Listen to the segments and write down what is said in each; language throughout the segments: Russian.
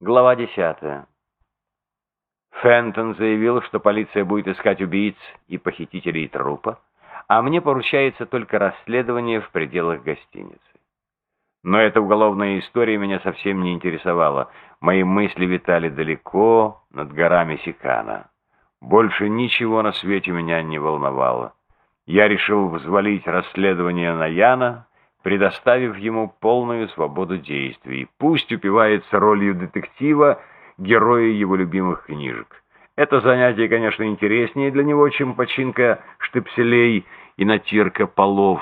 Глава 10. Фентон заявил, что полиция будет искать убийц и похитителей трупа, а мне поручается только расследование в пределах гостиницы. Но эта уголовная история меня совсем не интересовала. Мои мысли витали далеко над горами Сикана. Больше ничего на свете меня не волновало. Я решил взвалить расследование на Яна, предоставив ему полную свободу действий. Пусть упивается ролью детектива, героя его любимых книжек. Это занятие, конечно, интереснее для него, чем починка штепселей и натирка полов.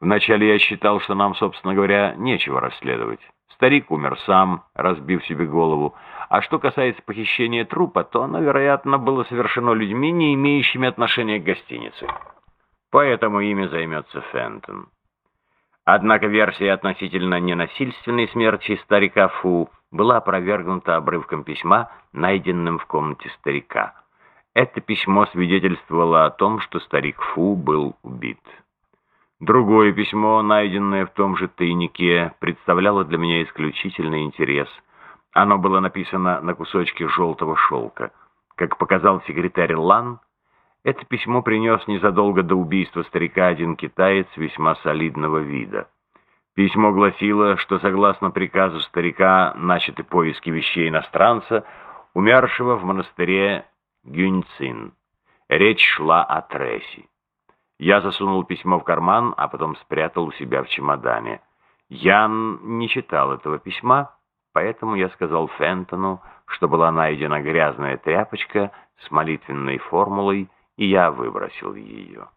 Вначале я считал, что нам, собственно говоря, нечего расследовать. Старик умер сам, разбив себе голову. А что касается похищения трупа, то оно, вероятно, было совершено людьми, не имеющими отношения к гостинице. Поэтому ими займется Фентон. Однако версия относительно ненасильственной смерти старика Фу была опровергнута обрывком письма, найденным в комнате старика. Это письмо свидетельствовало о том, что старик Фу был убит. Другое письмо, найденное в том же тайнике, представляло для меня исключительный интерес. Оно было написано на кусочке желтого шелка. Как показал секретарь Лан, это письмо принес незадолго до убийства старика один китаец весьма солидного вида. Письмо гласило, что согласно приказу старика начаты поиски вещей иностранца, умершего в монастыре Гюньцин. Речь шла о Тресси. Я засунул письмо в карман, а потом спрятал у себя в чемодане. Ян не читал этого письма, поэтому я сказал Фентону, что была найдена грязная тряпочка с молитвенной формулой, и я выбросил ее.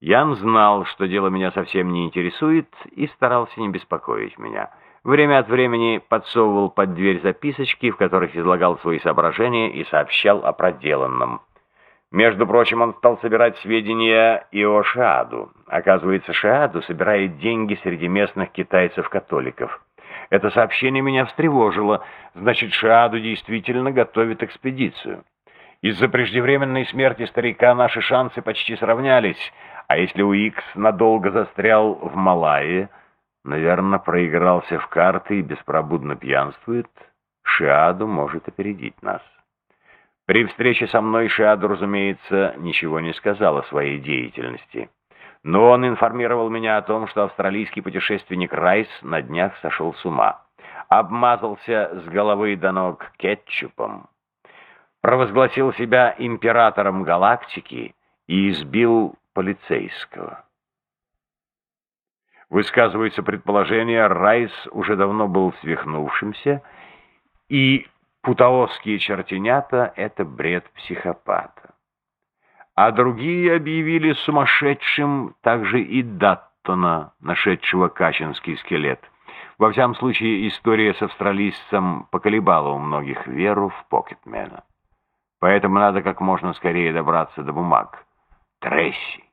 Ян знал, что дело меня совсем не интересует, и старался не беспокоить меня. Время от времени подсовывал под дверь записочки, в которых излагал свои соображения и сообщал о проделанном. Между прочим, он стал собирать сведения и о Шааду. Оказывается, Шааду собирает деньги среди местных китайцев-католиков. Это сообщение меня встревожило. Значит, Шааду действительно готовит экспедицию. Из-за преждевременной смерти старика наши шансы почти сравнялись, а если Уикс надолго застрял в Малайи, наверное, проигрался в карты и беспробудно пьянствует, Шиаду может опередить нас. При встрече со мной Шиаду, разумеется, ничего не сказал о своей деятельности. Но он информировал меня о том, что австралийский путешественник Райс на днях сошел с ума. Обмазался с головы до ног кетчупом, провозгласил себя императором галактики и избил полицейского. Высказывается предположение, Райс уже давно был свихнувшимся, и путаосские чертенята — это бред психопата. А другие объявили сумасшедшим также и Даттона, нашедшего качинский скелет. Во всяком случае, история с австралийцем поколебала у многих веру в Покетмена. Поэтому надо как можно скорее добраться до бумаг Тресси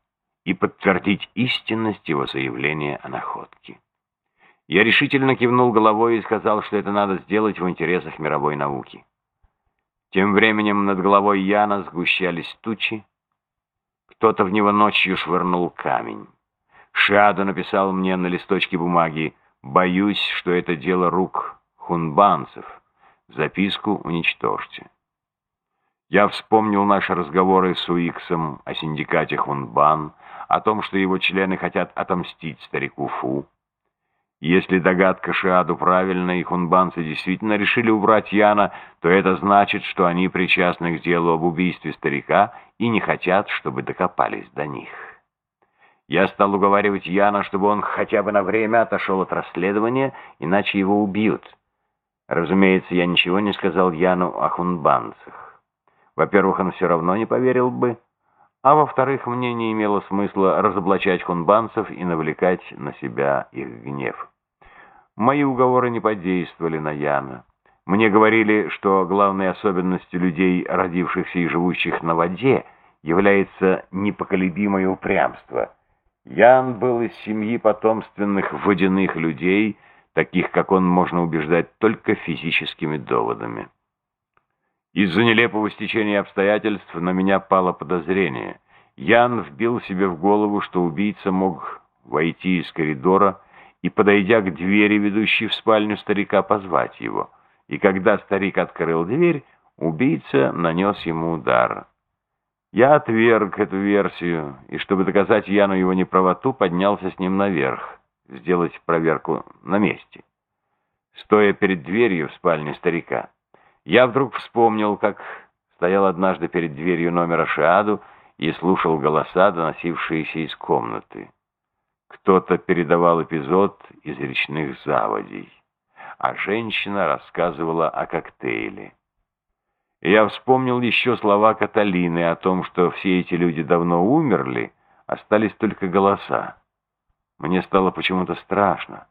и подтвердить истинность его заявления о находке. Я решительно кивнул головой и сказал, что это надо сделать в интересах мировой науки. Тем временем над головой Яна сгущались тучи. Кто-то в него ночью швырнул камень. Шаду написал мне на листочке бумаги «Боюсь, что это дело рук хунбанцев. Записку уничтожьте». Я вспомнил наши разговоры с Уиксом о синдикате Хунбан, о том, что его члены хотят отомстить старику Фу. Если догадка Шиаду правильна, и хунбанцы действительно решили убрать Яна, то это значит, что они причастны к делу об убийстве старика и не хотят, чтобы докопались до них. Я стал уговаривать Яна, чтобы он хотя бы на время отошел от расследования, иначе его убьют. Разумеется, я ничего не сказал Яну о хунбанцах. Во-первых, он все равно не поверил бы, а во-вторых, мне не имело смысла разоблачать хунбанцев и навлекать на себя их гнев. Мои уговоры не подействовали на Яна. Мне говорили, что главной особенностью людей, родившихся и живущих на воде, является непоколебимое упрямство. Ян был из семьи потомственных водяных людей, таких как он можно убеждать только физическими доводами. Из-за нелепого стечения обстоятельств на меня пало подозрение. Ян вбил себе в голову, что убийца мог войти из коридора и, подойдя к двери, ведущей в спальню старика, позвать его. И когда старик открыл дверь, убийца нанес ему удар. Я отверг эту версию, и, чтобы доказать Яну его неправоту, поднялся с ним наверх, сделать проверку на месте. Стоя перед дверью в спальне старика, я вдруг вспомнил, как стоял однажды перед дверью номера Шиаду и слушал голоса, доносившиеся из комнаты. Кто-то передавал эпизод из речных заводей, а женщина рассказывала о коктейле. Я вспомнил еще слова Каталины о том, что все эти люди давно умерли, остались только голоса. Мне стало почему-то страшно.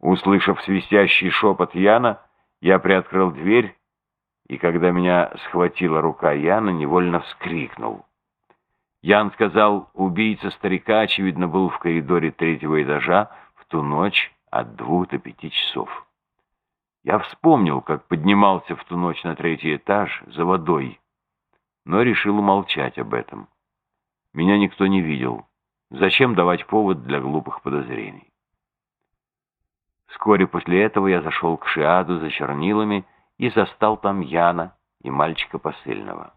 Услышав свистящий шепот Яна, я приоткрыл дверь, и когда меня схватила рука Яна, невольно вскрикнул. Ян сказал, убийца старика, очевидно, был в коридоре третьего этажа в ту ночь от двух до пяти часов. Я вспомнил, как поднимался в ту ночь на третий этаж за водой, но решил умолчать об этом. Меня никто не видел. Зачем давать повод для глупых подозрений? Вскоре после этого я зашел к Шиаду за чернилами и застал там Яна и мальчика посыльного.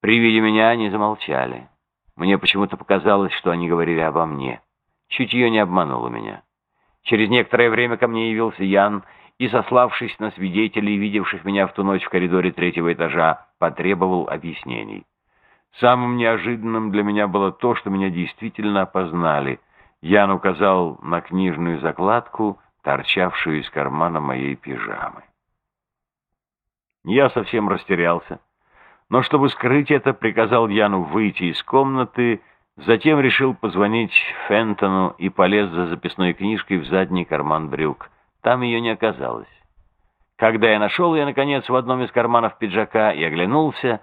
При виде меня они замолчали. Мне почему-то показалось, что они говорили обо мне. Чутье не обмануло меня. Через некоторое время ко мне явился Ян и, сославшись на свидетелей, видевших меня в ту ночь в коридоре третьего этажа, потребовал объяснений. Самым неожиданным для меня было то, что меня действительно опознали. Ян указал на книжную закладку, торчавшую из кармана моей пижамы. Я совсем растерялся, но чтобы скрыть это, приказал Яну выйти из комнаты, затем решил позвонить Фентону и полез за записной книжкой в задний карман брюк. Там ее не оказалось. Когда я нашел ее, наконец, в одном из карманов пиджака и оглянулся,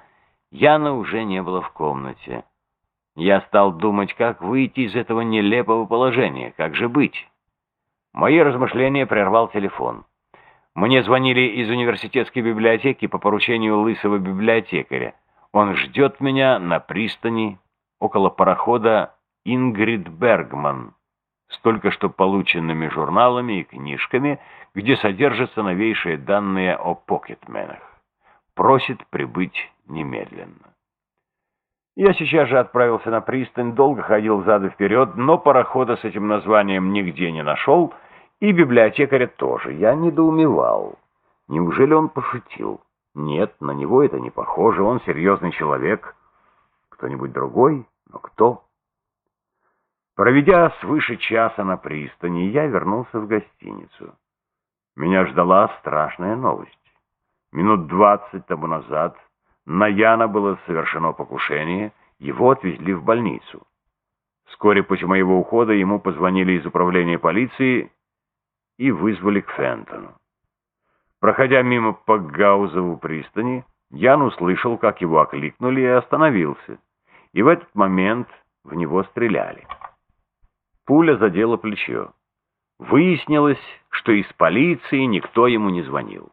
Яна уже не было в комнате. Я стал думать, как выйти из этого нелепого положения, как же быть. Мои размышления прервал телефон. Мне звонили из университетской библиотеки по поручению лысого библиотекаря. Он ждет меня на пристани около парохода Ингрид Бергман с только что полученными журналами и книжками, где содержатся новейшие данные о покетменах. Просит прибыть немедленно. Я сейчас же отправился на пристань, долго ходил зад и вперед, но парохода с этим названием нигде не нашел, и библиотекаря тоже. Я недоумевал. Неужели он пошутил? Нет, на него это не похоже, он серьезный человек. Кто-нибудь другой? Но кто? Проведя свыше часа на пристани, я вернулся в гостиницу. Меня ждала страшная новость. Минут двадцать тому назад на Яна было совершено покушение, его отвезли в больницу. Вскоре после моего ухода ему позвонили из управления полиции и вызвали к Фентону. Проходя мимо Пакгаузову пристани, Ян услышал, как его окликнули и остановился. И в этот момент в него стреляли. Пуля задела плечо. Выяснилось, что из полиции никто ему не звонил.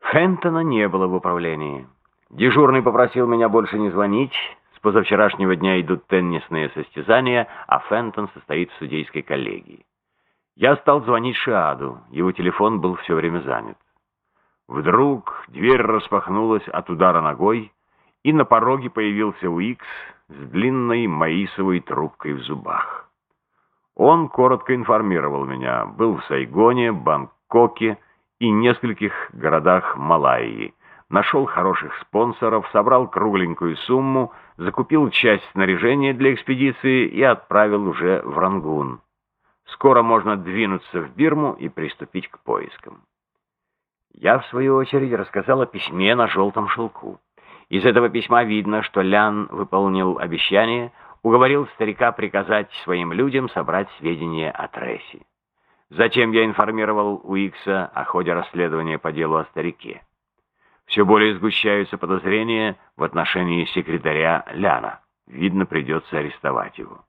Фентона не было в управлении. Дежурный попросил меня больше не звонить. С позавчерашнего дня идут теннисные состязания, а Фентон состоит в судейской коллегии. Я стал звонить Шиаду, его телефон был все время занят. Вдруг дверь распахнулась от удара ногой, и на пороге появился Уикс с длинной маисовой трубкой в зубах. Он коротко информировал меня, был в Сайгоне, Бангкоке и нескольких городах Малайи, нашел хороших спонсоров, собрал кругленькую сумму, закупил часть снаряжения для экспедиции и отправил уже в Рангун. Скоро можно двинуться в Бирму и приступить к поискам. Я, в свою очередь, рассказал о письме на желтом шелку. Из этого письма видно, что Лян выполнил обещание, уговорил старика приказать своим людям собрать сведения о Трессе. Затем я информировал Уикса о ходе расследования по делу о старике. Все более сгущаются подозрения в отношении секретаря Ляна. Видно, придется арестовать его.